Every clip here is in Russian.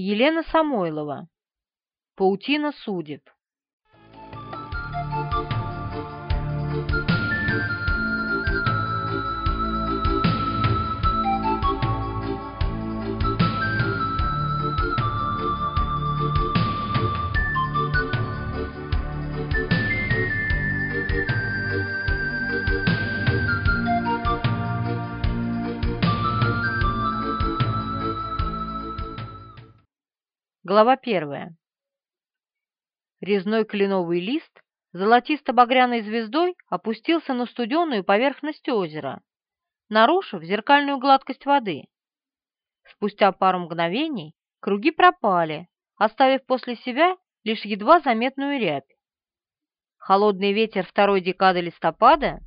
Елена Самойлова. Паутина судеб. Глава первая. Резной кленовый лист золотисто-багряной звездой опустился на студеную поверхность озера, нарушив зеркальную гладкость воды. Спустя пару мгновений круги пропали, оставив после себя лишь едва заметную рябь. Холодный ветер второй декады листопада.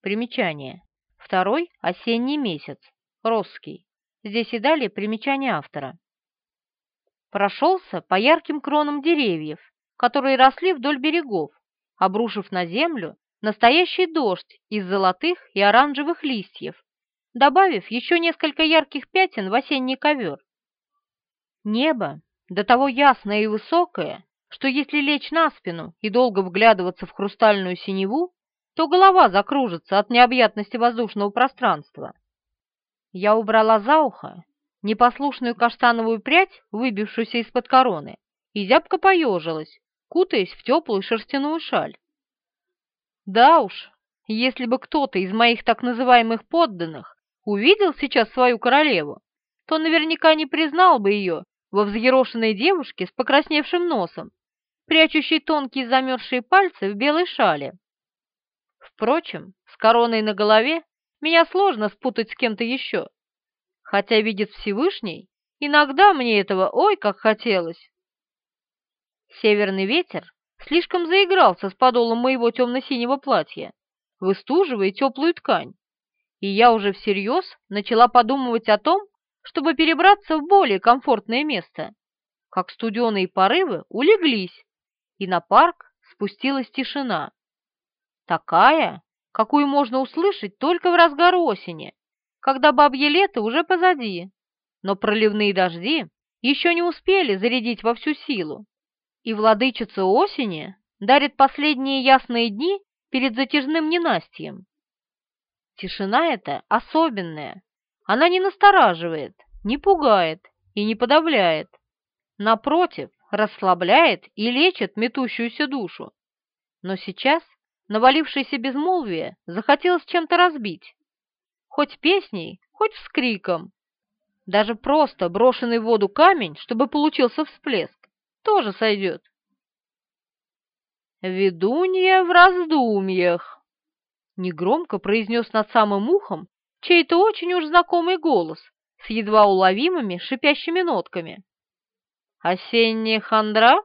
Примечание. Второй осенний месяц. Росский. Здесь и далее примечание автора прошелся по ярким кронам деревьев, которые росли вдоль берегов, обрушив на землю настоящий дождь из золотых и оранжевых листьев, добавив еще несколько ярких пятен в осенний ковер. Небо, до того ясное и высокое, что если лечь на спину и долго вглядываться в хрустальную синеву, то голова закружится от необъятности воздушного пространства. Я убрала за ухо непослушную каштановую прядь, выбившуюся из-под короны, и зябко поежилась, кутаясь в теплую шерстяную шаль. Да уж, если бы кто-то из моих так называемых подданных увидел сейчас свою королеву, то наверняка не признал бы ее во взъерошенной девушке с покрасневшим носом, прячущей тонкие замерзшие пальцы в белой шале. Впрочем, с короной на голове меня сложно спутать с кем-то еще хотя видит Всевышний, иногда мне этого ой как хотелось. Северный ветер слишком заигрался с подолом моего темно-синего платья, выстуживая теплую ткань, и я уже всерьез начала подумывать о том, чтобы перебраться в более комфортное место, как студеные порывы улеглись, и на парк спустилась тишина. Такая, какую можно услышать только в разгар осени, когда бабье лето уже позади, но проливные дожди еще не успели зарядить во всю силу, и владычица осени дарит последние ясные дни перед затяжным ненастьем. Тишина эта особенная, она не настораживает, не пугает и не подавляет, напротив, расслабляет и лечит метущуюся душу. Но сейчас навалившееся безмолвие захотелось чем-то разбить, хоть песней, хоть вскриком. Даже просто брошенный в воду камень, чтобы получился всплеск, тоже сойдет. «Ведунья в раздумьях», — негромко произнес над самым ухом чей-то очень уж знакомый голос с едва уловимыми шипящими нотками. «Осенняя хандра?»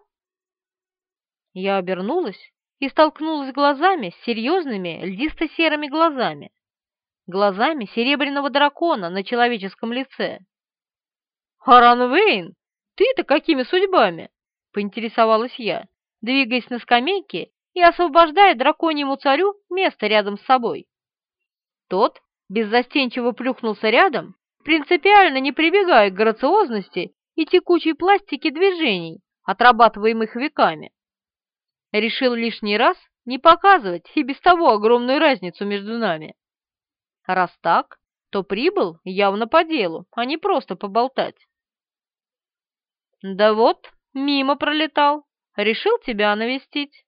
Я обернулась и столкнулась глазами с серьезными льдисто-серыми глазами, глазами серебряного дракона на человеческом лице. «Харан Вейн, ты-то какими судьбами?» — поинтересовалась я, двигаясь на скамейке и освобождая драконьему царю место рядом с собой. Тот беззастенчиво плюхнулся рядом, принципиально не прибегая к грациозности и текучей пластике движений, отрабатываемых веками. Решил лишний раз не показывать и без того огромную разницу между нами. Раз так, то прибыл явно по делу, а не просто поболтать. Да вот, мимо пролетал, решил тебя навестить.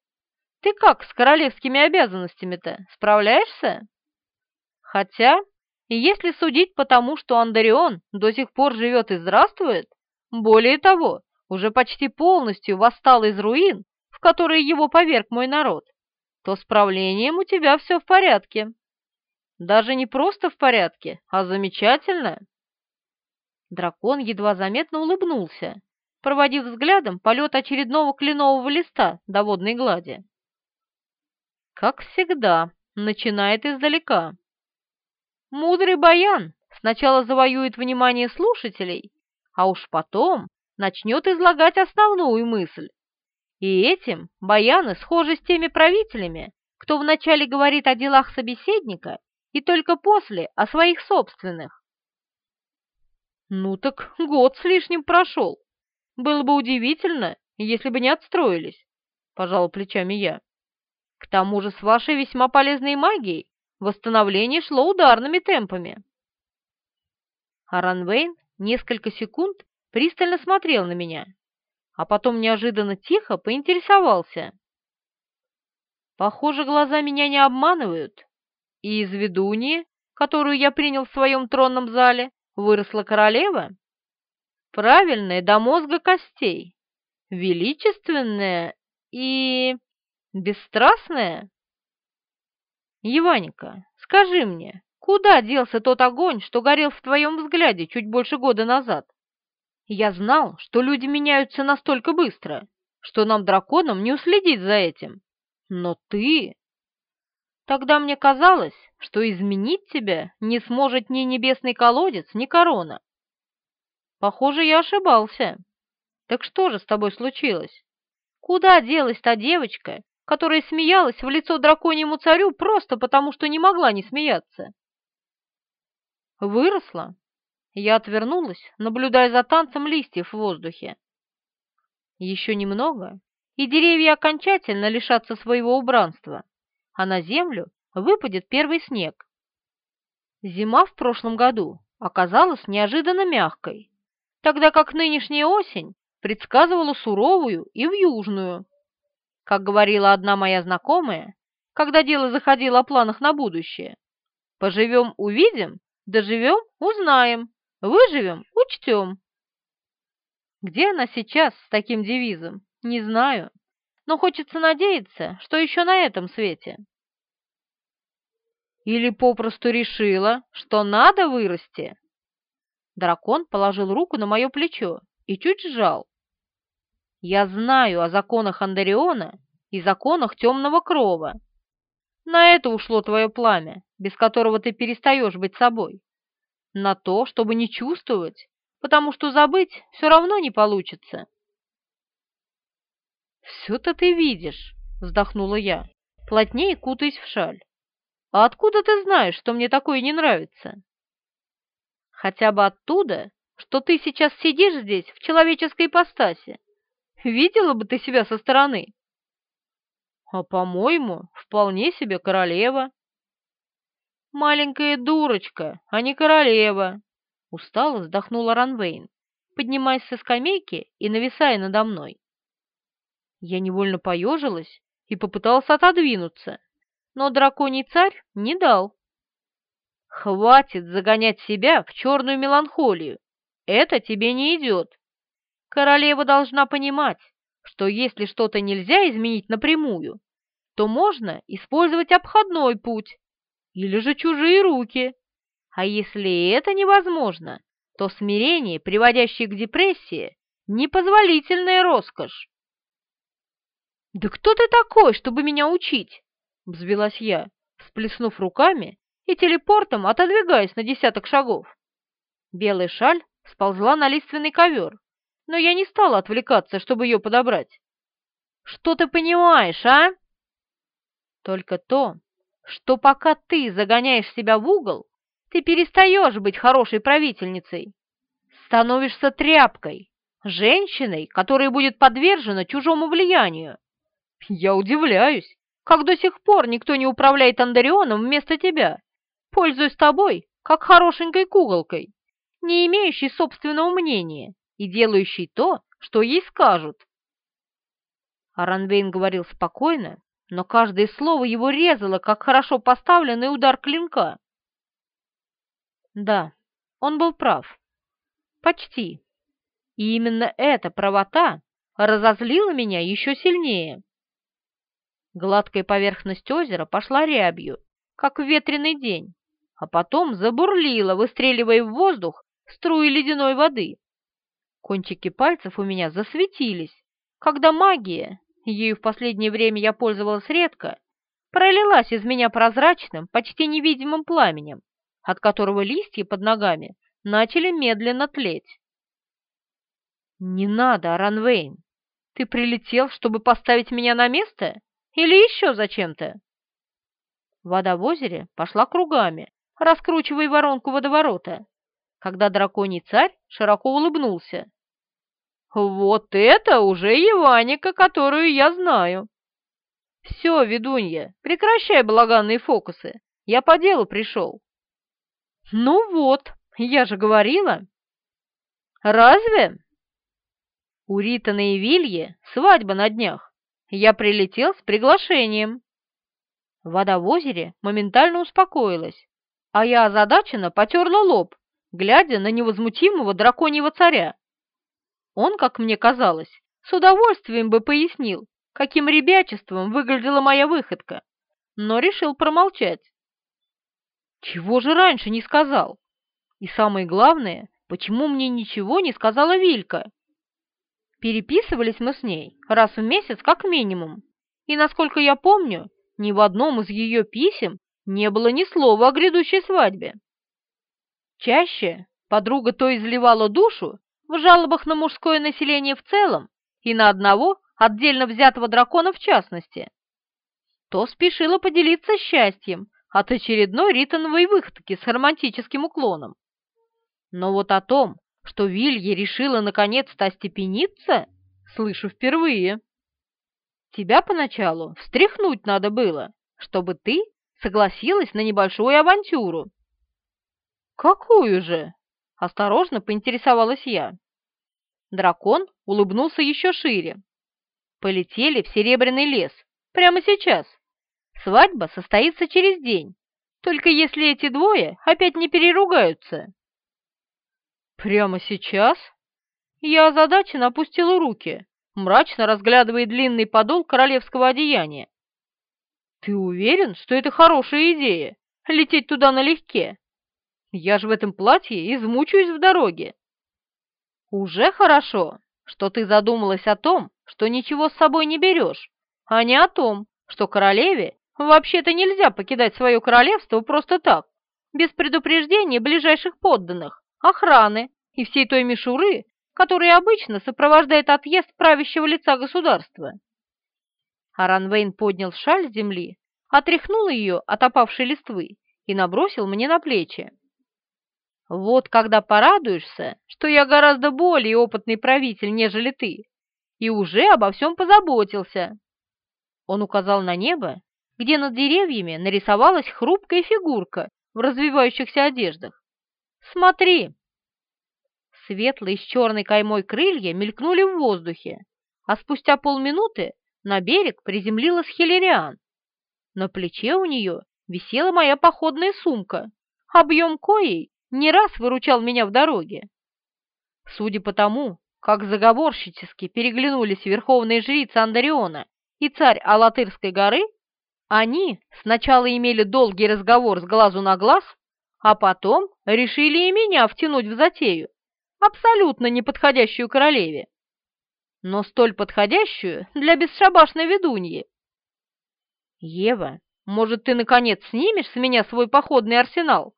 Ты как с королевскими обязанностями-то, справляешься? Хотя, если судить по тому, что Андарион до сих пор живет и здравствует, более того, уже почти полностью восстал из руин, в которые его поверг мой народ, то с правлением у тебя все в порядке. Даже не просто в порядке, а замечательно. Дракон едва заметно улыбнулся, проводив взглядом полет очередного кленового листа до водной глади. Как всегда, начинает издалека. Мудрый баян сначала завоюет внимание слушателей, а уж потом начнет излагать основную мысль. И этим баяны схожи с теми правителями, кто вначале говорит о делах собеседника и только после о своих собственных. Ну так год с лишним прошел. Было бы удивительно, если бы не отстроились, пожала плечами я. К тому же с вашей весьма полезной магией восстановление шло ударными темпами. Аранвейн несколько секунд пристально смотрел на меня, а потом неожиданно тихо поинтересовался. Похоже, глаза меня не обманывают, и из ведуньи, которую я принял в своем тронном зале, выросла королева? Правильная до мозга костей, величественная и бесстрастная? Еваника, скажи мне, куда делся тот огонь, что горел в твоем взгляде чуть больше года назад? Я знал, что люди меняются настолько быстро, что нам, драконам, не уследить за этим. Но ты... Тогда мне казалось, что изменить тебя не сможет ни небесный колодец, ни корона. Похоже, я ошибался. Так что же с тобой случилось? Куда делась та девочка, которая смеялась в лицо драконьему царю просто потому, что не могла не смеяться? Выросла. Я отвернулась, наблюдая за танцем листьев в воздухе. Еще немного, и деревья окончательно лишатся своего убранства, а на землю выпадет первый снег. Зима в прошлом году оказалась неожиданно мягкой, тогда как нынешняя осень предсказывала суровую и вьюжную. Как говорила одна моя знакомая, когда дело заходило о планах на будущее, «Поживем – увидим, доживем – узнаем, выживем – учтем». Где она сейчас с таким девизом, не знаю, но хочется надеяться, что еще на этом свете. Или попросту решила, что надо вырасти? Дракон положил руку на мое плечо и чуть сжал. Я знаю о законах Андариона и законах темного крова. На это ушло твое пламя, без которого ты перестаешь быть собой. На то, чтобы не чувствовать, потому что забыть все равно не получится. «Все-то ты видишь», — вздохнула я, плотнее кутаясь в шаль. «А откуда ты знаешь, что мне такое не нравится?» «Хотя бы оттуда, что ты сейчас сидишь здесь в человеческой ипостаси. Видела бы ты себя со стороны?» «А, по-моему, вполне себе королева». «Маленькая дурочка, а не королева», — устало вздохнула Ранвейн, поднимаясь со скамейки и нависая надо мной. Я невольно поежилась и попыталась отодвинуться, но драконий царь не дал. «Хватит загонять себя в черную меланхолию. Это тебе не идет. Королева должна понимать, что если что-то нельзя изменить напрямую, то можно использовать обходной путь или же чужие руки. А если это невозможно, то смирение, приводящее к депрессии, непозволительная роскошь. «Да кто ты такой, чтобы меня учить?» — взвелась я, всплеснув руками и телепортом отодвигаясь на десяток шагов. Белая шаль сползла на лиственный ковер, но я не стала отвлекаться, чтобы ее подобрать. «Что ты понимаешь, а?» «Только то, что пока ты загоняешь себя в угол, ты перестаешь быть хорошей правительницей, становишься тряпкой, женщиной, которая будет подвержена чужому влиянию, я удивляюсь, как до сих пор никто не управляет Андарионом вместо тебя, пользуясь тобой, как хорошенькой куколкой, не имеющей собственного мнения и делающей то, что ей скажут. Аранвейн говорил спокойно, но каждое слово его резало, как хорошо поставленный удар клинка. Да, он был прав. Почти. И именно эта правота разозлила меня еще сильнее. Гладкая поверхность озера пошла рябью, как в ветреный день, а потом забурлила, выстреливая в воздух струи ледяной воды. Кончики пальцев у меня засветились, когда магия, ею в последнее время я пользовалась редко, пролилась из меня прозрачным, почти невидимым пламенем, от которого листья под ногами начали медленно тлеть. «Не надо, Ранвейн! Ты прилетел, чтобы поставить меня на место?» Или еще зачем-то?» Вода в озере пошла кругами, раскручивая воронку водоворота. когда драконий царь широко улыбнулся. «Вот это уже Иваника, которую я знаю!» «Все, ведунья, прекращай балаганные фокусы, я по делу пришел». «Ну вот, я же говорила». «Разве?» «У Ритана и Вилье свадьба на днях. Я прилетел с приглашением». Вода в озере моментально успокоилась, а я озадаченно потерла лоб, глядя на невозмутимого драконьего царя. Он, как мне казалось, с удовольствием бы пояснил, каким ребячеством выглядела моя выходка, но решил промолчать. Чего же раньше не сказал? И самое главное, почему мне ничего не сказала Вилька? Переписывались мы с ней раз в месяц как минимум, и, насколько я помню, ни в одном из ее писем не было ни слова о грядущей свадьбе. Чаще подруга то изливала душу в жалобах на мужское население в целом и на одного отдельно взятого дракона в частности, то спешила поделиться счастьем от очередной ритоновой выходки с романтическим уклоном. Но вот о том, что Вилья решила наконец-то остепениться, слышу впервые. Тебя поначалу встряхнуть надо было, чтобы ты согласилась на небольшую авантюру. «Какую же?» — осторожно поинтересовалась я. Дракон улыбнулся еще шире. «Полетели в Серебряный лес. Прямо сейчас. Свадьба состоится через день, только если эти двое опять не переругаются». «Прямо сейчас?» Я озадаченно опустила руки, мрачно разглядывая длинный подол королевского одеяния. «Ты уверен, что это хорошая идея — лететь туда налегке? Я же в этом платье измучаюсь в дороге». «Уже хорошо, что ты задумалась о том, что ничего с собой не берешь, а не о том, что королеве вообще-то нельзя покидать свое королевство просто так, без предупреждения ближайших подданных, охраны и всей той мишуры, которая обычно сопровождает отъезд правящего лица государства. Аранвейн поднял шаль с земли, отряхнул ее от опавшей листвы и набросил мне на плечи. Вот когда порадуешься, что я гораздо более опытный правитель, нежели ты, и уже обо всем позаботился. Он указал на небо, где над деревьями нарисовалась хрупкая фигурка в развивающихся одеждах. Смотри! Светлые с черной каймой крылья мелькнули в воздухе, а спустя полминуты на берег приземлилась Хиллериан. На плече у нее висела моя походная сумка, объем коей не раз выручал меня в дороге. Судя по тому, как заговорщически переглянулись верховные жрицы Андариона и царь Алатырской горы, они сначала имели долгий разговор с глазу на глаз, а потом решили и меня втянуть в затею, абсолютно неподходящую королеве, но столь подходящую для бесшабашной ведуньи. «Ева, может, ты, наконец, снимешь с меня свой походный арсенал?»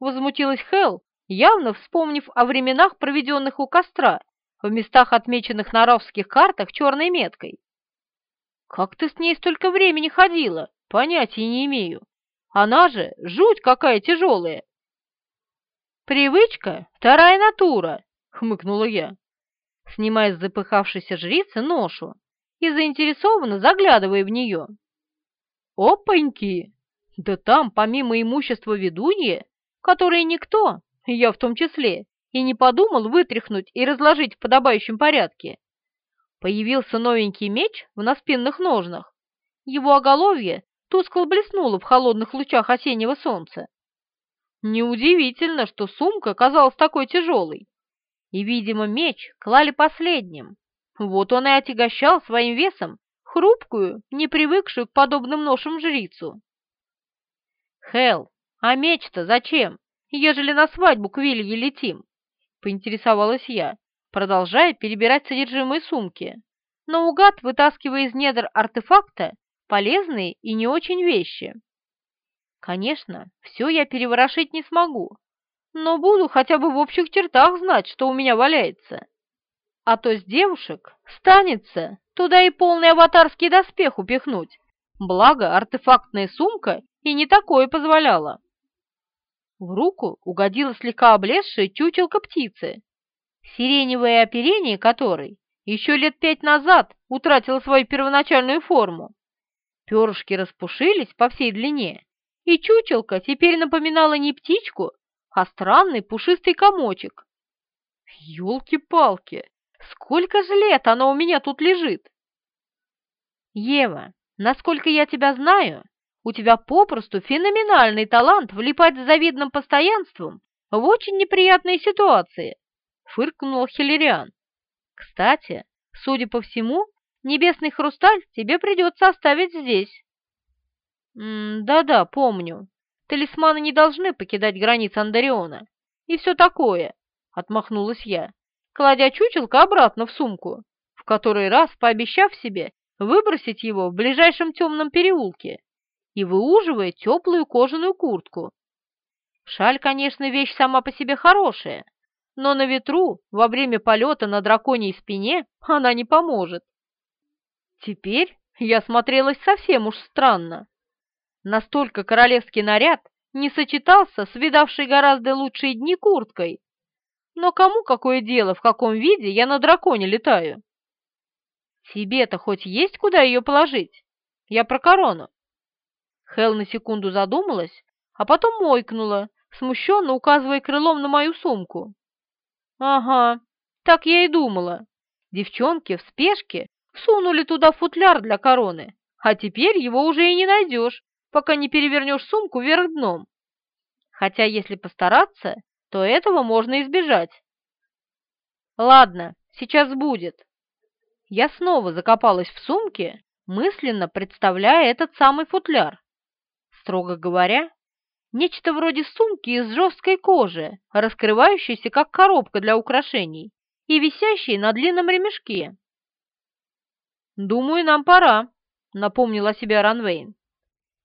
Возмутилась Хел, явно вспомнив о временах, проведенных у костра, в местах, отмеченных на равских картах черной меткой. «Как ты с ней столько времени ходила? Понятия не имею. Она же жуть какая тяжелая!» «Привычка — вторая натура», — хмыкнула я, снимая с запыхавшейся жрицы ношу и заинтересованно заглядывая в нее. «Опаньки! Да там, помимо имущества ведунья, которые никто, я в том числе, и не подумал вытряхнуть и разложить в подобающем порядке. Появился новенький меч в наспинных ножнах. Его оголовье тускло блеснуло в холодных лучах осеннего солнца. Неудивительно, что сумка казалась такой тяжелой. И, видимо, меч клали последним. Вот он и отягощал своим весом хрупкую, не привыкшую к подобным ношам жрицу. Хел, «А меч-то зачем, ежели на свадьбу к Вилье летим?» — поинтересовалась я, продолжая перебирать содержимое сумки, но угад вытаскивая из недр артефакта полезные и не очень вещи. Конечно, все я переворошить не смогу, но буду хотя бы в общих чертах знать, что у меня валяется. А то с девушек станется туда и полный аватарский доспех упихнуть, благо артефактная сумка и не такое позволяла. В руку угодила слегка облезшая чучелка птицы, сиреневое оперение которой еще лет пять назад утратило свою первоначальную форму. Перышки распушились по всей длине, и чучелка теперь напоминала не птичку, а странный пушистый комочек. Ёлки-палки, сколько же лет оно у меня тут лежит? Ева, насколько я тебя знаю, у тебя попросту феноменальный талант влипать с завидным постоянством в очень неприятные ситуации, фыркнул Хиллериан. Кстати, судя по всему, небесный хрусталь тебе придется оставить здесь. Да-да, помню. Талисманы не должны покидать границы Андариона. И все такое, отмахнулась я, кладя чучелка обратно в сумку, в который раз пообещав себе выбросить его в ближайшем темном переулке и выуживая теплую кожаную куртку. Шаль, конечно, вещь сама по себе хорошая, но на ветру во время полета на драконьей спине она не поможет. Теперь я смотрелась совсем уж странно. Настолько королевский наряд не сочетался с видавшей гораздо лучшие дни курткой. Но кому какое дело, в каком виде я на драконе летаю? Тебе-то хоть есть куда ее положить? Я про корону. Хел на секунду задумалась, а потом мойкнула, смущенно указывая крылом на мою сумку. «Ага, так я и думала. Девчонки в спешке сунули туда футляр для короны, а теперь его уже и не найдешь, пока не перевернешь сумку вверх дном. Хотя, если постараться, то этого можно избежать. Ладно, сейчас будет. Я снова закопалась в сумке, мысленно представляя этот самый футляр. Строго говоря, нечто вроде сумки из жесткой кожи, раскрывающейся как коробка для украшений и висящей на длинном ремешке. «Думаю, нам пора», — напомнила себе Ранвейн.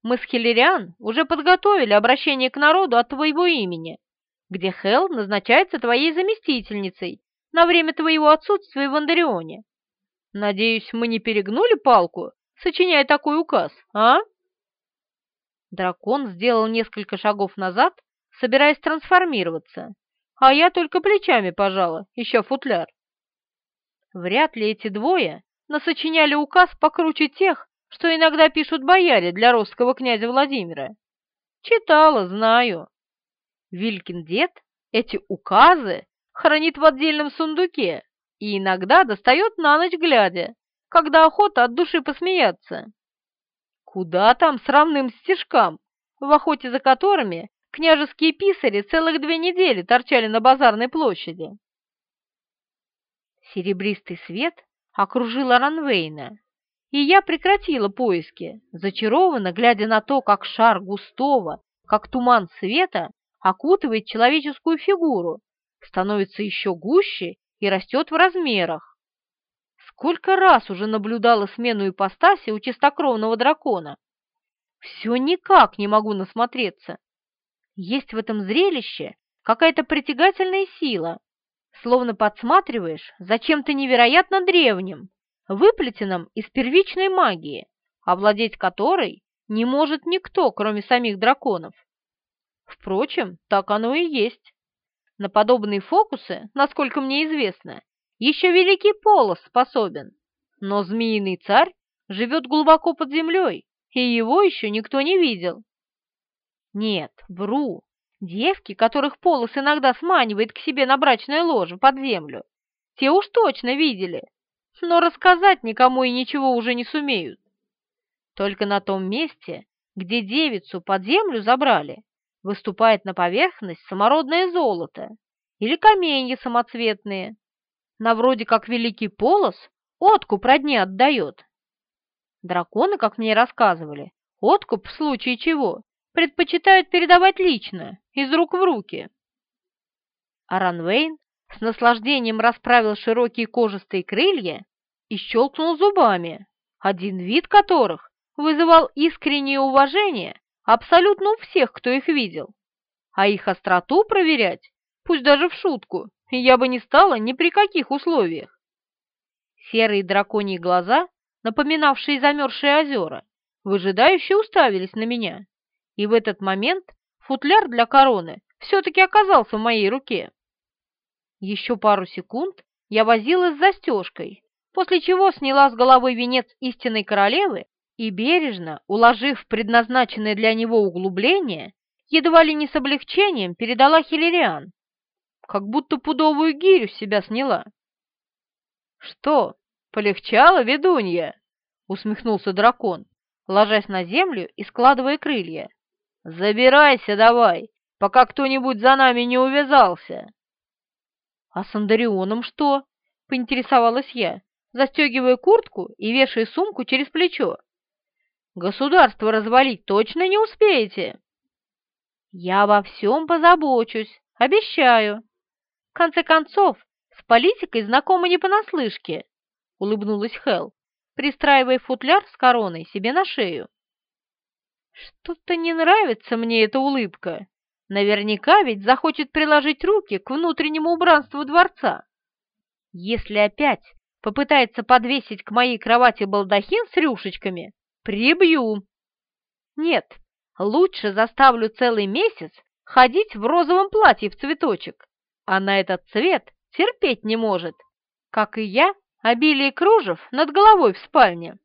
«Мы с Хиллериан уже подготовили обращение к народу от твоего имени, где Хелл назначается твоей заместительницей на время твоего отсутствия в Андарионе. Надеюсь, мы не перегнули палку, сочиняя такой указ, а?» Дракон сделал несколько шагов назад, собираясь трансформироваться, а я только плечами пожала, ища футляр. Вряд ли эти двое насочиняли указ покруче тех, что иногда пишут бояре для русского князя Владимира. Читала, знаю. Вилькин дед эти указы хранит в отдельном сундуке и иногда достает на ночь глядя, когда охота от души посмеяться. Куда там срамным стежкам, в охоте за которыми княжеские писари целых две недели торчали на базарной площади? Серебристый свет окружил Ранвейна, и я прекратила поиски, зачарованно глядя на то, как шар густого, как туман света, окутывает человеческую фигуру, становится еще гуще и растет в размерах. Сколько раз уже наблюдала смену ипостаси у чистокровного дракона. Все никак не могу насмотреться. Есть в этом зрелище какая-то притягательная сила, словно подсматриваешь за чем-то невероятно древним, выплетенным из первичной магии, овладеть которой не может никто, кроме самих драконов. Впрочем, так оно и есть. На подобные фокусы, насколько мне известно, еще великий полос способен, но змеиный царь живет глубоко под землей, и его еще никто не видел. Нет, вру. Девки, которых полос иногда сманивает к себе на брачное ложе под землю, те уж точно видели, но рассказать никому и ничего уже не сумеют. Только на том месте, где девицу под землю забрали, выступает на поверхность самородное золото или каменья самоцветные, на вроде как великий полос откуп родне отдает. Драконы, как мне рассказывали, откуп в случае чего предпочитают передавать лично, из рук в руки. Аранвейн с наслаждением расправил широкие кожистые крылья и щелкнул зубами, один вид которых вызывал искреннее уважение абсолютно у всех, кто их видел. А их остроту проверять, пусть даже в шутку, я бы не стала ни при каких условиях. Серые драконьи глаза, напоминавшие замерзшие озера, выжидающе уставились на меня, и в этот момент футляр для короны все-таки оказался в моей руке. Еще пару секунд я возилась с застежкой, после чего сняла с головы венец истинной королевы и, бережно уложив предназначенное для него углубление, едва ли не с облегчением передала Хиллериан, как будто пудовую гирю с себя сняла. «Что, полегчало, ведунья?» — усмехнулся дракон, ложась на землю и складывая крылья. «Забирайся давай, пока кто-нибудь за нами не увязался!» «А с Андарионом что?» — поинтересовалась я, застегивая куртку и вешая сумку через плечо. «Государство развалить точно не успеете?» «Я во всем позабочусь, обещаю. В конце концов, с политикой знакомы не понаслышке», — улыбнулась Хел, пристраивая футляр с короной себе на шею. «Что-то не нравится мне эта улыбка. Наверняка ведь захочет приложить руки к внутреннему убранству дворца. Если опять попытается подвесить к моей кровати балдахин с рюшечками, прибью. Нет, лучше заставлю целый месяц ходить в розовом платье в цветочек, а на этот цвет терпеть не может, как и я, обилие кружев над головой в спальне.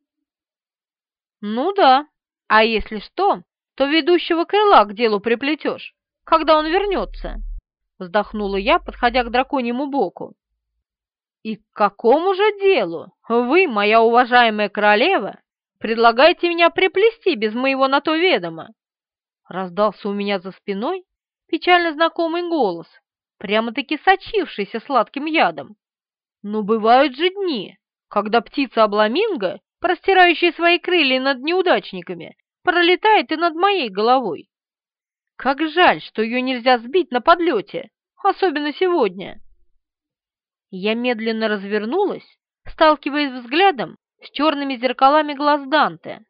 Ну да, а если что, то ведущего крыла к делу приплетешь, когда он вернется, вздохнула я, подходя к драконьему боку. И к какому же делу вы, моя уважаемая королева, предлагаете меня приплести без моего на то ведома? Раздался у меня за спиной печально знакомый голос, прямо-таки сочившийся сладким ядом. Но бывают же дни, когда птица-обламинго, простирающая свои крылья над неудачниками, пролетает и над моей головой. Как жаль, что ее нельзя сбить на подлете, особенно сегодня. Я медленно развернулась, сталкиваясь взглядом с черными зеркалами глаз Данте.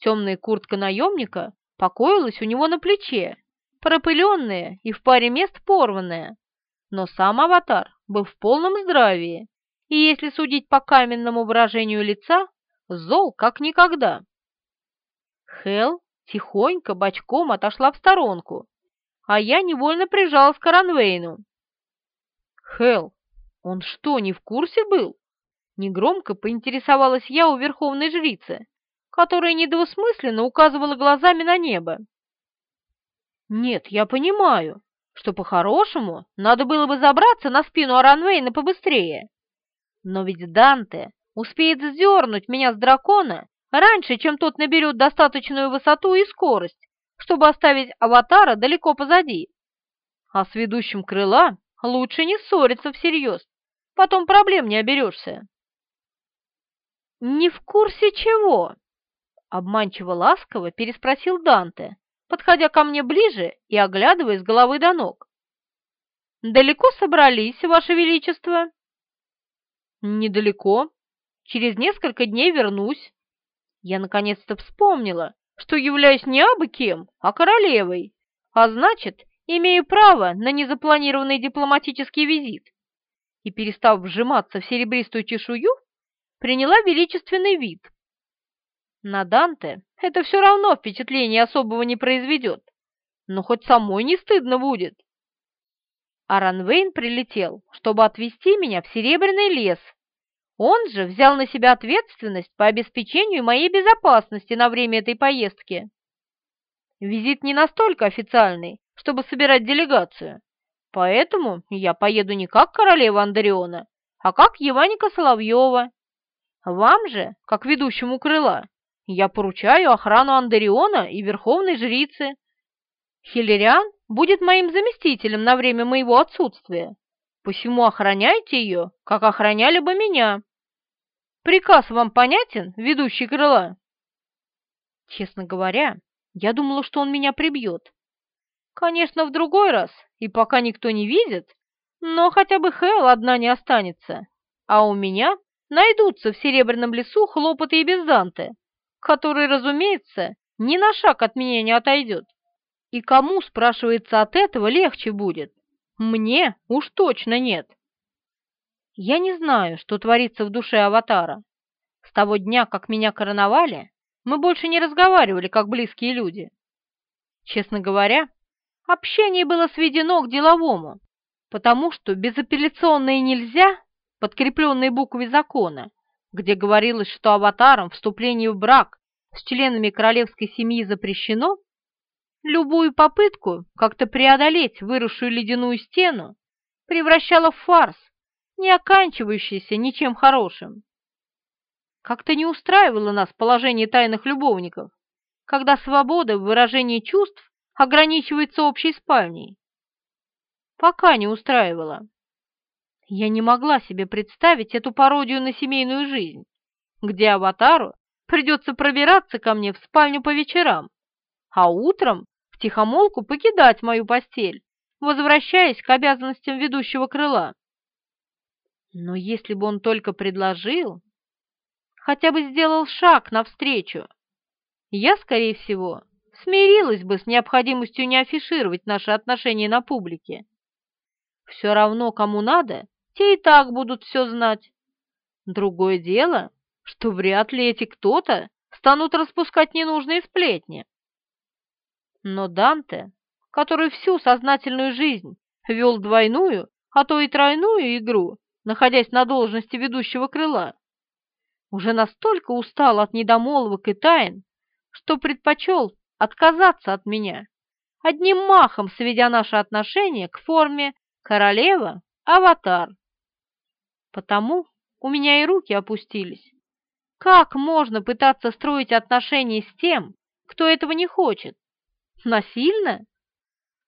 Темная куртка наемника покоилась у него на плече, пропыленная и в паре мест порванная. Но сам аватар был в полном здравии, и, если судить по каменному выражению лица, зол как никогда. Хел тихонько бочком отошла в сторонку, а я невольно прижалась к Ранвейну. «Хел, он что, не в курсе был?» Негромко поинтересовалась я у верховной жрицы, которая недвусмысленно указывала глазами на небо. Нет, я понимаю, что по-хорошему надо было бы забраться на спину Аранвейна побыстрее. Но ведь Данте успеет сдернуть меня с дракона раньше, чем тот наберет достаточную высоту и скорость, чтобы оставить аватара далеко позади. А с ведущим крыла лучше не ссориться всерьез, потом проблем не оберешься. «Не в курсе чего?» — обманчиво ласково переспросил Данте, подходя ко мне ближе и оглядывая с головы до ног. «Далеко собрались, Ваше Величество?» «Недалеко. Через несколько дней вернусь». Я наконец-то вспомнила, что являюсь не абы кем, а королевой, а значит, имею право на незапланированный дипломатический визит. И, перестав вжиматься в серебристую чешую, приняла величественный вид, на Данте это все равно впечатления особого не произведет, но хоть самой не стыдно будет. Аранвейн прилетел, чтобы отвезти меня в Серебряный лес. Он же взял на себя ответственность по обеспечению моей безопасности на время этой поездки. Визит не настолько официальный, чтобы собирать делегацию, поэтому я поеду не как королева Андариона, а как Еваника Соловьева. Вам же, как ведущему крыла, я поручаю охрану Андариона и Верховной Жрицы. Хиллериан будет моим заместителем на время моего отсутствия, посему охраняйте ее, как охраняли бы меня. Приказ вам понятен, ведущий крыла?» Честно говоря, я думала, что он меня прибьет. Конечно, в другой раз, и пока никто не видит, но хотя бы Хэл одна не останется, а у меня найдутся в Серебряном лесу хлопоты и безданты который, разумеется, ни на шаг от меня не отойдет. И кому, спрашивается, от этого легче будет? Мне уж точно нет. Я не знаю, что творится в душе аватара. С того дня, как меня короновали, мы больше не разговаривали, как близкие люди. Честно говоря, общение было сведено к деловому, потому что безапелляционное нельзя, подкрепленные буквой закона, где говорилось, что аватарам вступление в брак с членами королевской семьи запрещено, любую попытку как-то преодолеть выросшую ледяную стену превращала в фарс, не оканчивающийся ничем хорошим. Как-то не устраивало нас положение тайных любовников, когда свобода в выражении чувств ограничивается общей спальней. Пока не устраивало. Я не могла себе представить эту пародию на семейную жизнь, где аватару придется пробираться ко мне в спальню по вечерам, а утром втихомолку покидать мою постель, возвращаясь к обязанностям ведущего крыла. Но если бы он только предложил, хотя бы сделал шаг навстречу, я, скорее всего, смирилась бы с необходимостью не афишировать наши отношения на публике. Все равно, кому надо, те и так будут все знать. Другое дело, что вряд ли эти кто-то станут распускать ненужные сплетни. Но Данте, который всю сознательную жизнь вел двойную, а то и тройную игру, находясь на должности ведущего крыла, уже настолько устал от недомолвок и тайн, что предпочел отказаться от меня, одним махом сведя наши отношения к форме королева-аватар. Потому у меня и руки опустились. Как можно пытаться строить отношения с тем, кто этого не хочет? Насильно?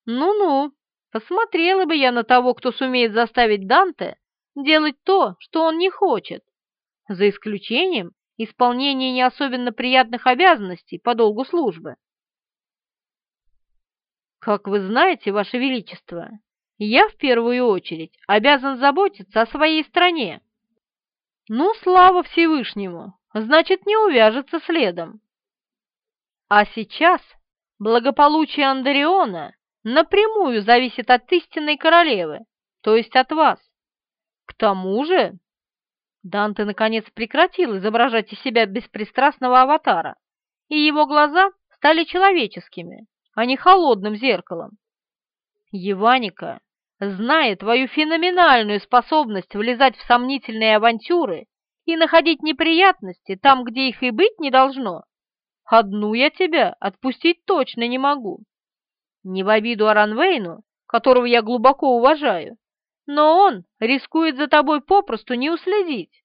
Ну-ну, посмотрела бы я на того, кто сумеет заставить Данте делать то, что он не хочет, за исключением исполнения не особенно приятных обязанностей по долгу службы. Как вы знаете, Ваше Величество, я в первую очередь обязан заботиться о своей стране. Ну, слава Всевышнему, значит, не увяжется следом. А сейчас благополучие Андариона напрямую зависит от истинной королевы, то есть от вас. К тому же Данте наконец прекратил изображать из себя беспристрастного аватара, и его глаза стали человеческими, а не холодным зеркалом. Еваника, зная твою феноменальную способность влезать в сомнительные авантюры и находить неприятности там, где их и быть не должно, одну я тебя отпустить точно не могу. Не в обиду Аранвейну, которого я глубоко уважаю, но он рискует за тобой попросту не уследить.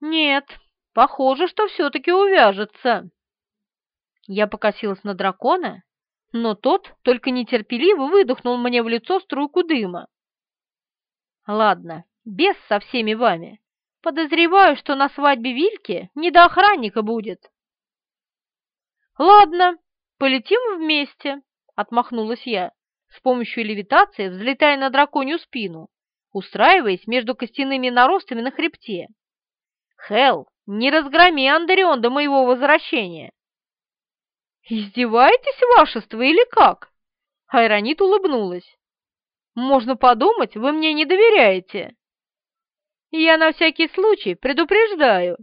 Нет, похоже, что все-таки увяжется. Я покосилась на дракона, но тот только нетерпеливо выдохнул мне в лицо струйку дыма. Ладно, без со всеми вами. Подозреваю, что на свадьбе Вильки не до охранника будет. Ладно, полетим вместе, отмахнулась я с помощью левитации взлетая на драконью спину, устраиваясь между костяными наростами на хребте. «Хелл, не разгроми Андарион до моего возвращения!» «Издеваетесь, вашество, или как?» Хайронит улыбнулась. «Можно подумать, вы мне не доверяете». «Я на всякий случай предупреждаю».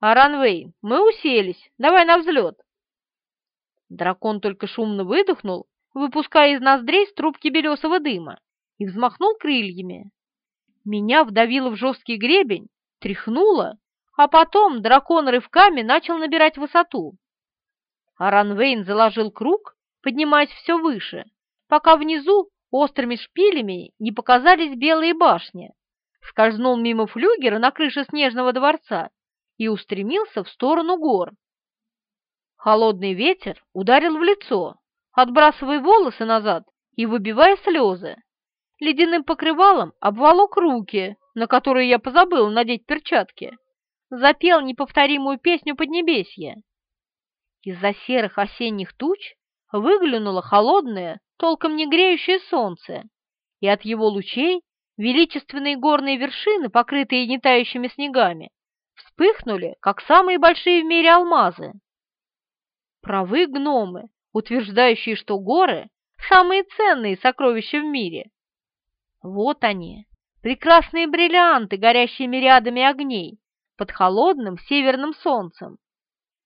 «Аранвей, мы уселись, давай на взлет». Дракон только шумно выдохнул выпуская из ноздрей трубки белесого дыма, и взмахнул крыльями. Меня вдавило в жесткий гребень, тряхнуло, а потом дракон рывками начал набирать высоту. Аранвейн заложил круг, поднимаясь все выше, пока внизу острыми шпилями не показались белые башни, скользнул мимо флюгера на крыше снежного дворца и устремился в сторону гор. Холодный ветер ударил в лицо, отбрасывая волосы назад и выбивая слезы. Ледяным покрывалом обволок руки, на которые я позабыл надеть перчатки. Запел неповторимую песню Поднебесья. Из-за серых осенних туч выглянуло холодное, толком не греющее солнце, и от его лучей величественные горные вершины, покрытые нетающими снегами, вспыхнули, как самые большие в мире алмазы. Правы гномы, утверждающие, что горы – самые ценные сокровища в мире. Вот они, прекрасные бриллианты, горящие мириадами огней, под холодным северным солнцем.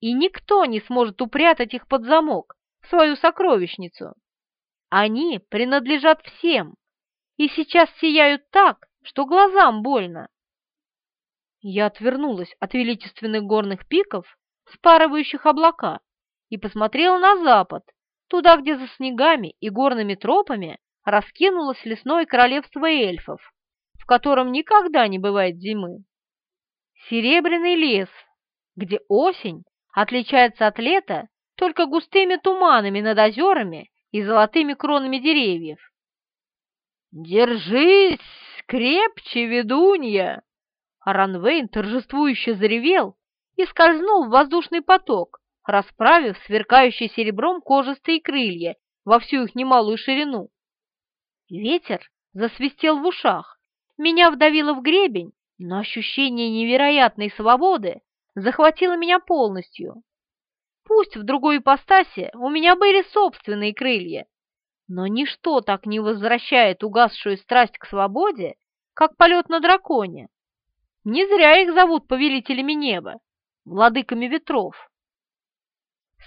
И никто не сможет упрятать их под замок, в свою сокровищницу. Они принадлежат всем, и сейчас сияют так, что глазам больно. Я отвернулась от величественных горных пиков, спарывающих облака, и посмотрела на запад, туда, где за снегами и горными тропами раскинулось лесное королевство эльфов, в котором никогда не бывает зимы. Серебряный лес, где осень отличается от лета только густыми туманами над озерами и золотыми кронами деревьев. «Держись крепче, ведунья!» Ранвейн торжествующе заревел и скользнул в воздушный поток, расправив сверкающие серебром кожистые крылья во всю их немалую ширину. Ветер засвистел в ушах, меня вдавило в гребень, но ощущение невероятной свободы захватило меня полностью. Пусть в другой ипостаси у меня были собственные крылья, но ничто так не возвращает угасшую страсть к свободе, как полет на драконе. Не зря их зовут повелителями неба, владыками ветров.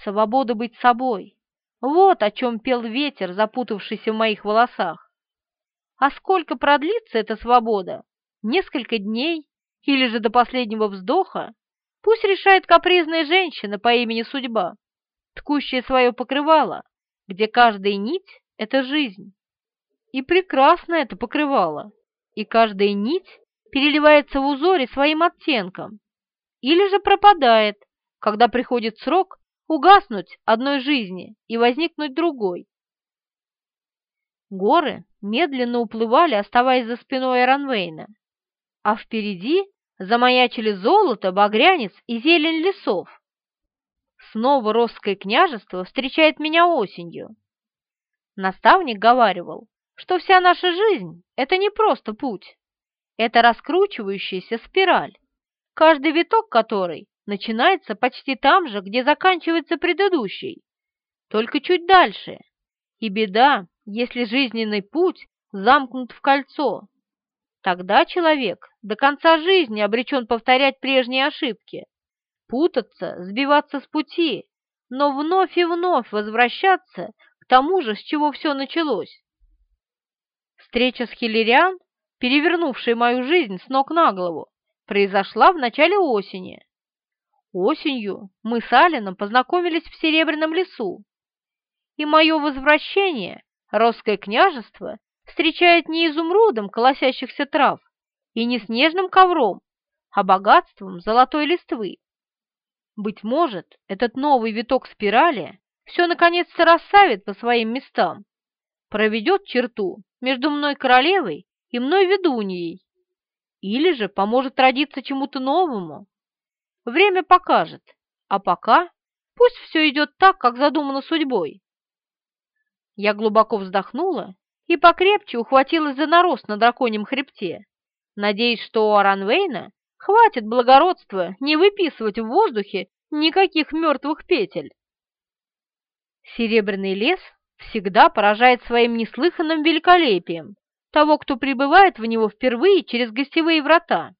Свобода быть собой. Вот о чем пел ветер, запутавшийся в моих волосах. А сколько продлится эта свобода? Несколько дней или же до последнего вздоха? Пусть решает капризная женщина по имени Судьба, ткущая свое покрывало, где каждая нить — это жизнь. И прекрасно это покрывало, и каждая нить переливается в узоре своим оттенком, или же пропадает, когда приходит срок угаснуть одной жизни и возникнуть другой. Горы медленно уплывали, оставаясь за спиной Эронвейна, а впереди замаячили золото, багрянец и зелень лесов. Снова Росское княжество встречает меня осенью. Наставник говаривал, что вся наша жизнь — это не просто путь. Это раскручивающаяся спираль, каждый виток которой начинается почти там же, где заканчивается предыдущий, только чуть дальше. И беда, если жизненный путь замкнут в кольцо. Тогда человек до конца жизни обречен повторять прежние ошибки, путаться, сбиваться с пути, но вновь и вновь возвращаться к тому же, с чего все началось. Встреча с Хиллериан перевернувшая мою жизнь с ног на голову, произошла в начале осени. Осенью мы с Алином познакомились в Серебряном лесу, и мое возвращение Росское княжество встречает не изумрудом колосящихся трав и не снежным ковром, а богатством золотой листвы. Быть может, этот новый виток спирали все наконец-то расставит по своим местам, проведет черту между мной королевой и мной ведуньей. Или же поможет родиться чему-то новому. Время покажет, а пока пусть все идет так, как задумано судьбой. Я глубоко вздохнула и покрепче ухватилась за нарост на драконьем хребте, надеясь, что у Аранвейна хватит благородства не выписывать в воздухе никаких мертвых петель. Серебряный лес всегда поражает своим неслыханным великолепием, того, кто прибывает в него впервые через гостевые врата.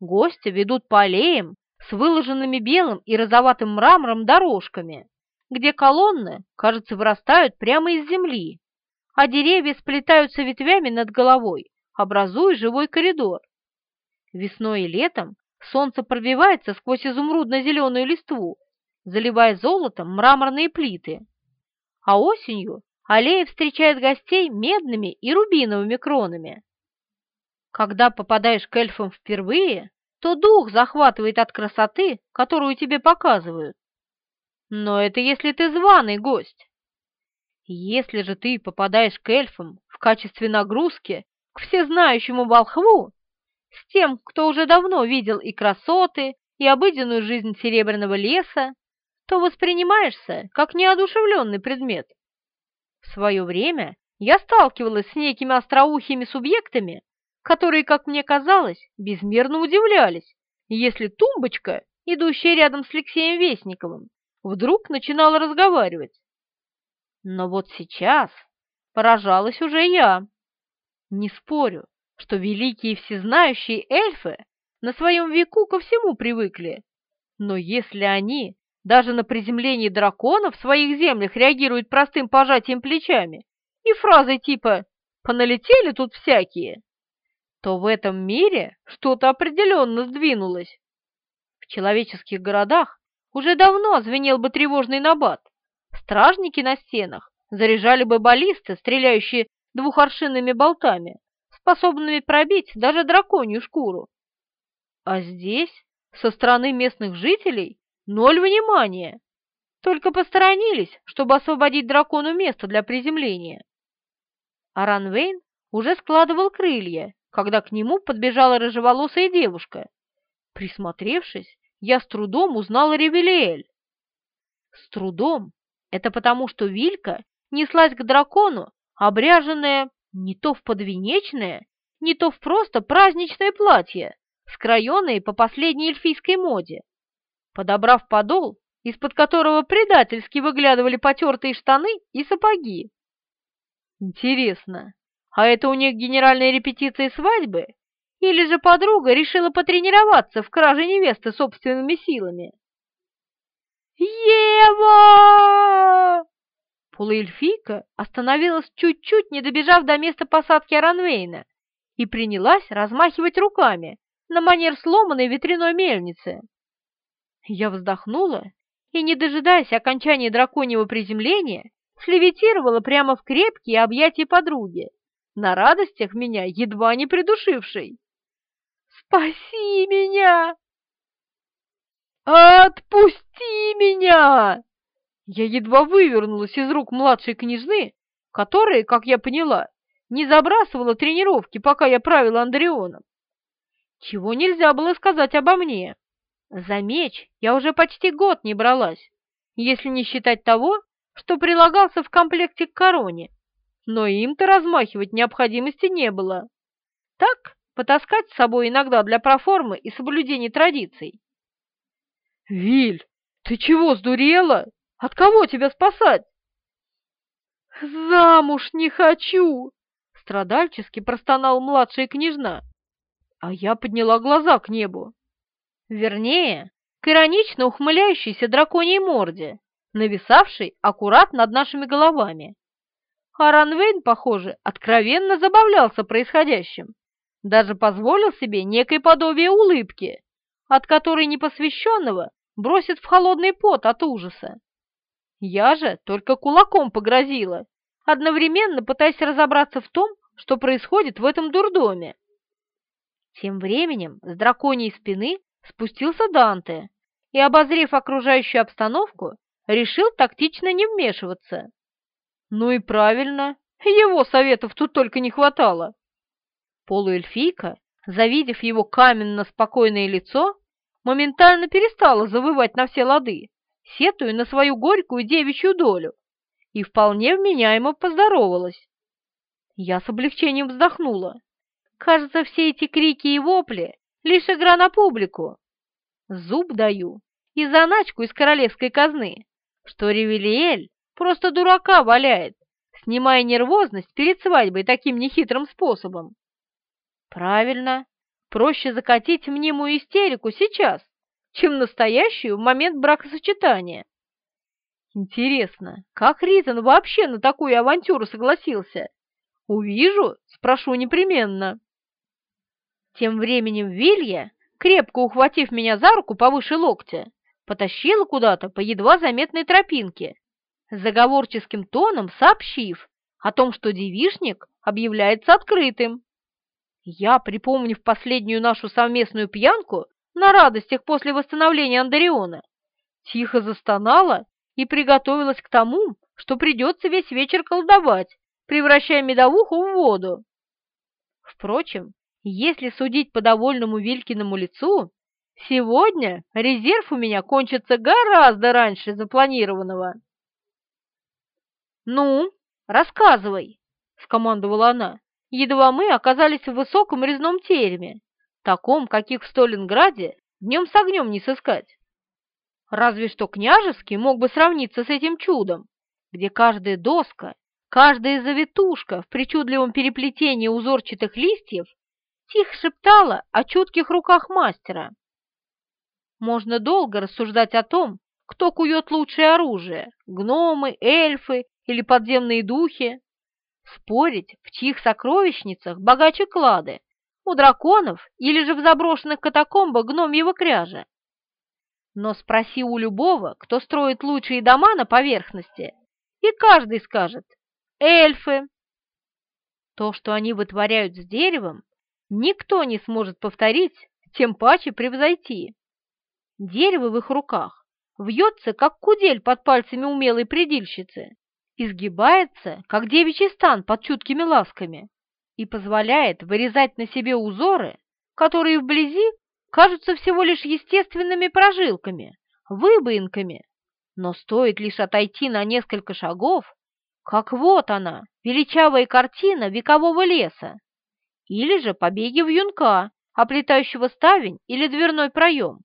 Гости ведут по аллеям с выложенными белым и розоватым мрамором дорожками, где колонны, кажется, вырастают прямо из земли, а деревья сплетаются ветвями над головой, образуя живой коридор. Весной и летом солнце пробивается сквозь изумрудно-зеленую листву, заливая золотом мраморные плиты, а осенью аллея встречает гостей медными и рубиновыми кронами. Когда попадаешь к эльфам впервые, то дух захватывает от красоты, которую тебе показывают. Но это если ты званый гость. Если же ты попадаешь к эльфам в качестве нагрузки к всезнающему волхву, с тем, кто уже давно видел и красоты, и обыденную жизнь серебряного леса, то воспринимаешься как неодушевленный предмет, в свое время я сталкивалась с некими остроухими субъектами, которые, как мне казалось, безмерно удивлялись, если тумбочка, идущая рядом с Алексеем Вестниковым, вдруг начинала разговаривать. Но вот сейчас поражалась уже я. Не спорю, что великие всезнающие эльфы на своем веку ко всему привыкли, но если они даже на приземление дракона в своих землях реагирует простым пожатием плечами и фразой типа «поналетели тут всякие», то в этом мире что-то определенно сдвинулось. В человеческих городах уже давно звенел бы тревожный набат. Стражники на стенах заряжали бы баллисты, стреляющие двухоршинными болтами, способными пробить даже драконью шкуру. А здесь, со стороны местных жителей, ноль внимания. Только посторонились, чтобы освободить дракону место для приземления. Аранвейн уже складывал крылья, когда к нему подбежала рыжеволосая девушка. Присмотревшись, я с трудом узнала Ревелиэль. С трудом. Это потому, что Вилька неслась к дракону, обряженная не то в подвенечное, не то в просто праздничное платье, скроенное по последней эльфийской моде. Подобрав подол, из-под которого предательски выглядывали потертые штаны и сапоги. Интересно, а это у них генеральная репетиция свадьбы? Или же подруга решила потренироваться в краже невесты собственными силами? «Ева!» Полуэльфийка остановилась чуть-чуть, не добежав до места посадки Аранвейна, и принялась размахивать руками на манер сломанной ветряной мельницы. Я вздохнула и, не дожидаясь окончания драконьего приземления, слевитировала прямо в крепкие объятия подруги, на радостях меня едва не придушившей. «Спаси меня!» «Отпусти меня!» Я едва вывернулась из рук младшей княжны, которая, как я поняла, не забрасывала тренировки, пока я правила Андрионом. Чего нельзя было сказать обо мне. За меч я уже почти год не бралась, если не считать того, что прилагался в комплекте к короне, но им-то размахивать необходимости не было. Так, потаскать с собой иногда для проформы и соблюдения традиций. «Виль, ты чего сдурела?» От кого тебя спасать?» «Замуж не хочу!» — страдальчески простонал младшая княжна. А я подняла глаза к небу. Вернее, к иронично ухмыляющейся драконьей морде, нависавшей аккурат над нашими головами. А Ранвейн, похоже, откровенно забавлялся происходящим, даже позволил себе некое подобие улыбки, от которой непосвященного бросит в холодный пот от ужаса. Я же только кулаком погрозила, одновременно пытаясь разобраться в том, что происходит в этом дурдоме. Тем временем с драконьей спины спустился Данте и, обозрев окружающую обстановку, решил тактично не вмешиваться. Ну и правильно, его советов тут только не хватало. Полуэльфийка, завидев его каменно-спокойное лицо, моментально перестала завывать на все лады сетуя на свою горькую девичью долю, и вполне вменяемо поздоровалась. Я с облегчением вздохнула. Кажется, все эти крики и вопли — лишь игра на публику. Зуб даю и заначку из королевской казны, что Ревелиэль просто дурака валяет, снимая нервозность перед свадьбой таким нехитрым способом. Правильно, проще закатить мнимую истерику сейчас, чем настоящую в момент бракосочетания. Интересно, как Ритон вообще на такую авантюру согласился? Увижу, спрошу непременно. Тем временем Вилья, крепко ухватив меня за руку повыше локтя, потащила куда-то по едва заметной тропинке, заговорческим тоном сообщив о том, что девишник объявляется открытым. Я, припомнив последнюю нашу совместную пьянку, на радостях после восстановления Андариона, тихо застонала и приготовилась к тому, что придется весь вечер колдовать, превращая медовуху в воду. Впрочем, если судить по довольному Вилькиному лицу, сегодня резерв у меня кончится гораздо раньше запланированного. «Ну, рассказывай», — скомандовала она, едва мы оказались в высоком резном тереме, таком, каких в Сталинграде днем с огнем не сыскать. Разве что княжеский мог бы сравниться с этим чудом, где каждая доска, каждая завитушка в причудливом переплетении узорчатых листьев тихо шептала о чутких руках мастера. Можно долго рассуждать о том, кто кует лучшее оружие – гномы, эльфы или подземные духи. Спорить, в чьих сокровищницах богаче клады, у драконов или же в заброшенных катакомбах гномьего кряжа. Но спроси у любого, кто строит лучшие дома на поверхности, и каждый скажет «эльфы». То, что они вытворяют с деревом, никто не сможет повторить, тем паче превзойти. Дерево в их руках вьется, как кудель под пальцами умелой предильщицы, изгибается, как девичий стан под чуткими ласками, и позволяет вырезать на себе узоры, которые вблизи кажутся всего лишь естественными прожилками, выбоинками, но стоит лишь отойти на несколько шагов, как вот она, величавая картина векового леса, или же побеги вьюнка, оплетающего ставень или дверной проем.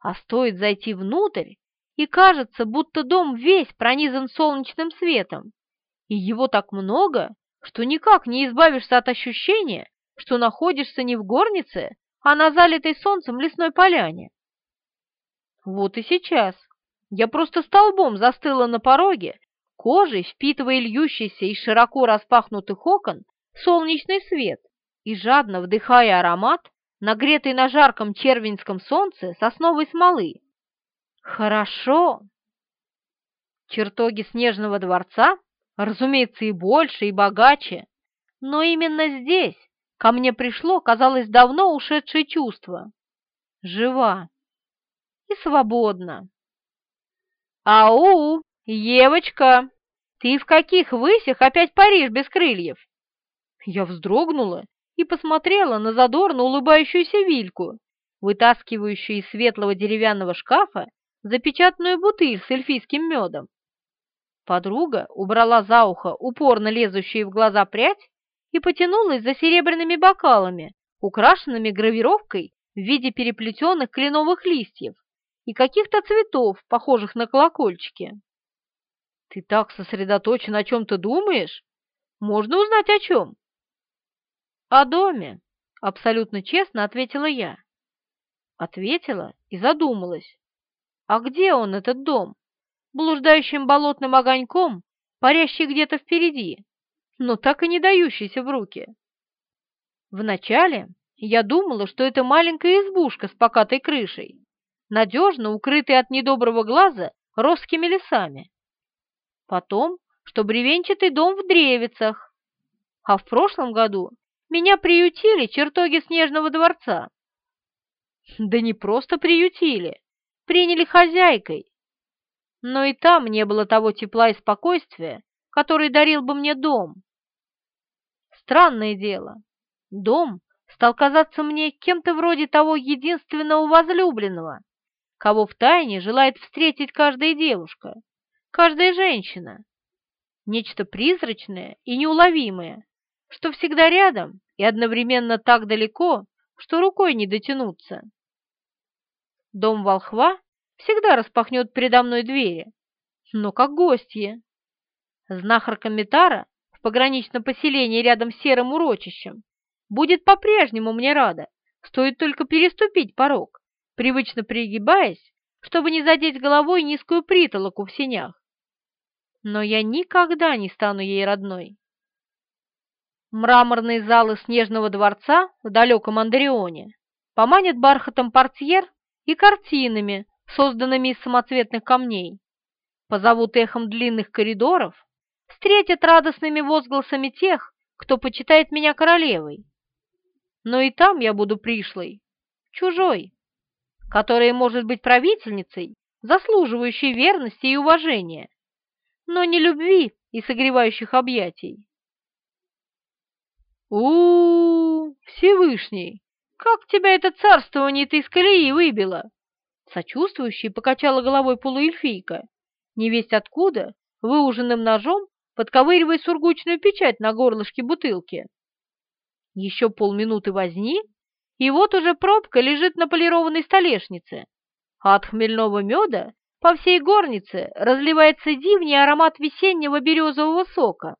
А стоит зайти внутрь, и кажется, будто дом весь пронизан солнечным светом, и его так много, что никак не избавишься от ощущения, что находишься не в горнице, а на залитой солнцем лесной поляне. Вот и сейчас я просто столбом застыла на пороге, кожей впитывая льющийся из широко распахнутых окон солнечный свет и жадно вдыхая аромат, нагретый на жарком червенском солнце сосновой смолы. Хорошо! Чертоги снежного дворца, разумеется, и больше, и богаче, но именно здесь ко мне пришло, казалось, давно ушедшее чувство. Жива и свободна. «Ау, Евочка, ты в каких высях опять паришь без крыльев?» Я вздрогнула и посмотрела на задорно улыбающуюся Вильку, вытаскивающую из светлого деревянного шкафа запечатанную бутыль с эльфийским медом. Подруга убрала за ухо упорно лезущие в глаза прядь и потянулась за серебряными бокалами, украшенными гравировкой в виде переплетенных кленовых листьев и каких-то цветов, похожих на колокольчики. «Ты так сосредоточен о чем-то думаешь? Можно узнать о чем?» «О доме», — абсолютно честно ответила я. Ответила и задумалась. А где он, этот дом? Блуждающим болотным огоньком, парящий где-то впереди, но так и не дающийся в руки. Вначале я думала, что это маленькая избушка с покатой крышей, надежно укрытая от недоброго глаза росскими лесами. Потом, что бревенчатый дом в Древицах. А в прошлом году меня приютили чертоги Снежного дворца. Да не просто приютили, приняли хозяйкой. Но и там не было того тепла и спокойствия, который дарил бы мне дом. Странное дело, дом стал казаться мне кем-то вроде того единственного возлюбленного, кого втайне желает встретить каждая девушка, каждая женщина. Нечто призрачное и неуловимое, что всегда рядом и одновременно так далеко, что рукой не дотянуться. Дом волхва всегда распахнет передо мной двери, но как гостье. Знахарка Митара в пограничном поселении рядом с серым урочищем будет по-прежнему мне рада, стоит только переступить порог, привычно пригибаясь, чтобы не задеть головой низкую притолоку в сенях. Но я никогда не стану ей родной. Мраморные залы снежного дворца в далеком Андрионе поманят бархатом портьер и картинами, созданными из самоцветных камней, позовут эхом длинных коридоров, встретят радостными возгласами тех, кто почитает меня королевой. Но и там я буду пришлой, чужой, которая может быть правительницей, заслуживающей верности и уважения, но не любви и согревающих объятий. у, -у, -у Всевышний, как тебя это царствование-то из колеи выбило?» Сочувствующий покачала головой полуэльфийка, невесть откуда, выуженным ножом, подковыривая сургучную печать на горлышке бутылки. Еще полминуты возни, и вот уже пробка лежит на полированной столешнице, а от хмельного меда по всей горнице разливается дивный аромат весеннего березового сока,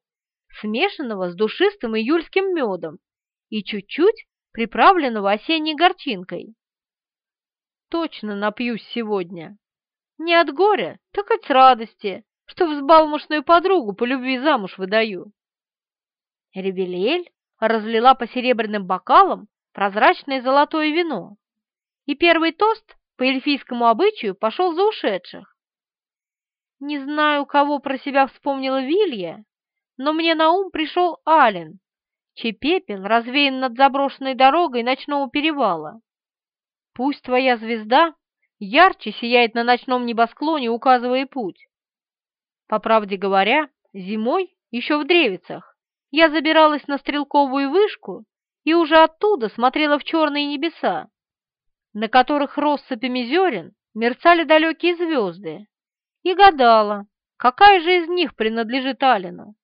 смешанного с душистым июльским медом и чуть-чуть приправленного осенней горчинкой. Точно напьюсь сегодня. Не от горя, так от радости, что взбалмошную подругу по любви замуж выдаю. Ребелиэль разлила по серебряным бокалам прозрачное золотое вино, и первый тост по эльфийскому обычаю пошел за ушедших. Не знаю, кого про себя вспомнила Вилья, но мне на ум пришел Ален, чей пепел развеян над заброшенной дорогой ночного перевала. Пусть твоя звезда ярче сияет на ночном небосклоне, указывая путь. По правде говоря, зимой, еще в Древицах, я забиралась на стрелковую вышку и уже оттуда смотрела в черные небеса, на которых россыпями зерен мерцали далекие звезды, и гадала, какая же из них принадлежит Алину.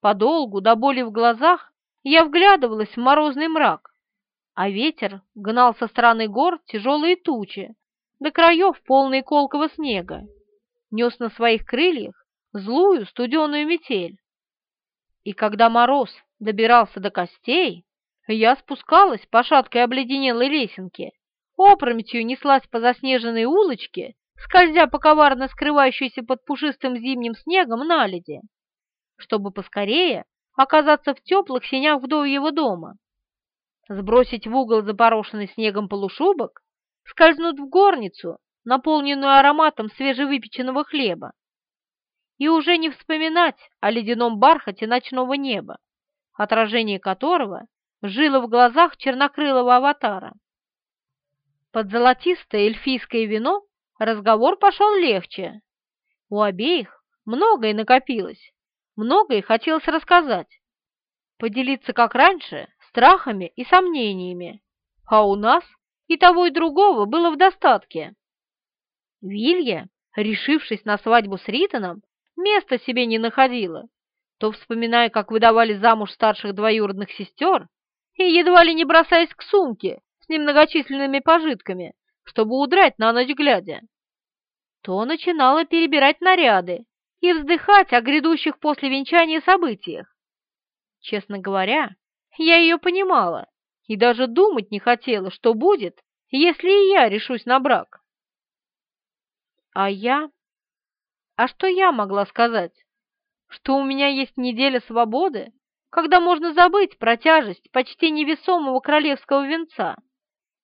Подолгу, до боли в глазах, я вглядывалась в морозный мрак, а ветер гнал со стороны гор тяжелые тучи, до краев полные колкого снега, нес на своих крыльях злую студеную метель. И когда мороз добирался до костей, я спускалась по шаткой обледенелой лесенке, опрометью неслась по заснеженной улочке, скользя по коварно скрывающейся под пушистым зимним снегом наледи, чтобы поскорее оказаться в теплых сенях его дома, сбросить в угол запорошенный снегом полушубок, скользнуть в горницу, наполненную ароматом свежевыпеченного хлеба, и уже не вспоминать о ледяном бархате ночного неба, отражение которого жило в глазах чернокрылого аватара. Под золотистое эльфийское вино разговор пошел легче. У обеих многое накопилось, многое хотелось рассказать, поделиться, как раньше, страхами и сомнениями, а у нас и того, и другого было в достатке. Вилья, решившись на свадьбу с Ритоном, места себе не находила, то вспоминая, как выдавали замуж старших двоюродных сестер, и едва ли не бросаясь к сумке с немногочисленными пожитками, чтобы удрать на ночь глядя, то начинала перебирать наряды и вздыхать о грядущих после венчания событиях. Честно говоря, я ее понимала и даже думать не хотела, что будет, если и я решусь на брак. А я? А что я могла сказать? Что у меня есть неделя свободы, когда можно забыть про тяжесть почти невесомого королевского венца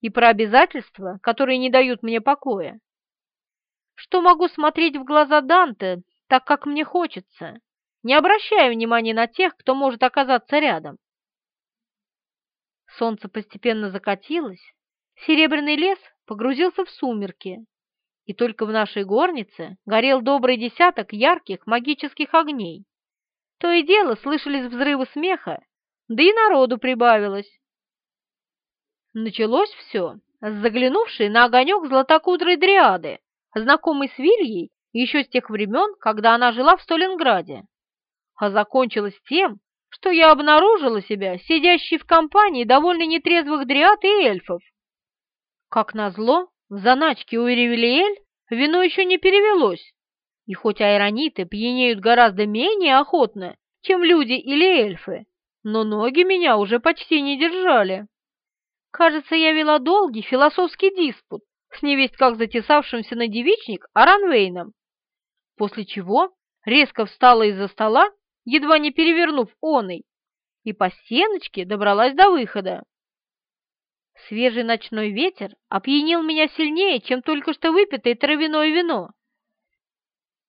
и про обязательства, которые не дают мне покоя? Что могу смотреть в глаза Данте так, как мне хочется, не обращая внимания на тех, кто может оказаться рядом? Солнце постепенно закатилось, серебряный лес погрузился в сумерки, и только в нашей горнице горел добрый десяток ярких магических огней. То и дело слышались взрывы смеха, да и народу прибавилось. Началось все с заглянувшей на огонек златокудрой дриады, знакомой с Вильей еще с тех времен, когда она жила в Сталинграде, а закончилось тем, что я обнаружила себя сидящей в компании довольно нетрезвых дриад и эльфов. Как назло, в заначке у Иревелиэль вино еще не перевелось, и хоть айрониты пьянеют гораздо менее охотно, чем люди или эльфы, но ноги меня уже почти не держали. Кажется, я вела долгий философский диспут с невесть как затесавшимся на девичник Аранвейном, после чего резко встала из-за стола едва не перевернув оной, и по стеночке добралась до выхода. Свежий ночной ветер опьянил меня сильнее, чем только что выпитое травяное вино.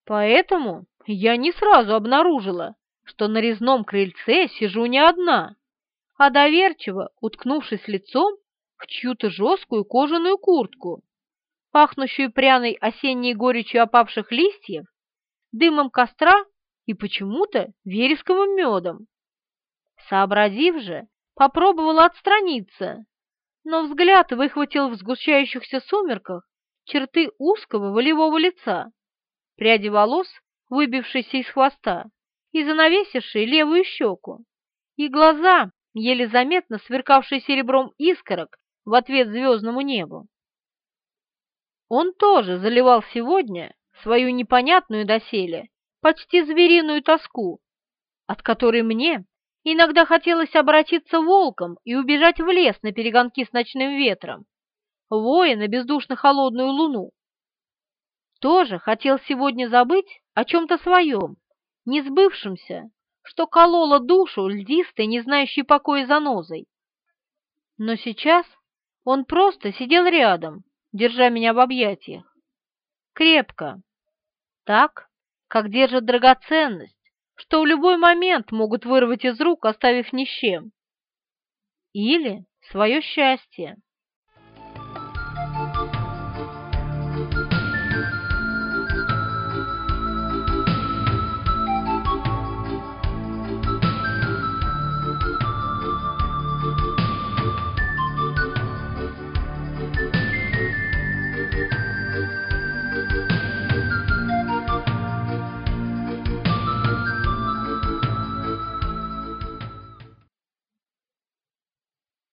Поэтому я не сразу обнаружила, что на резном крыльце сижу не одна, а доверчиво, уткнувшись лицом в чью-то жесткую кожаную куртку, пахнущую пряной осенней горечью опавших листьев, дымом костра и почему-то вересковым медом. Сообразив же, попробовала отстраниться, но взгляд выхватил в сгущающихся сумерках черты узкого волевого лица, пряди волос, выбившиеся из хвоста и занавесившие левую щеку, и глаза, еле заметно сверкавшие серебром искорок в ответ звездному небу. Он тоже заливал сегодня свою непонятную доселе почти звериную тоску, от которой мне иногда хотелось обратиться волком и убежать в лес на перегонки с ночным ветром, воя на бездушно-холодную луну. тоже хотел сегодня забыть о чем-то своем, не сбывшемся, что кололо душу льдистой, не знающей покоя занозой. Но сейчас он просто сидел рядом, держа меня в объятиях. Крепко. Так, как держит драгоценность, что в любой момент могут вырвать из рук, оставив ни с чем. Или свое счастье.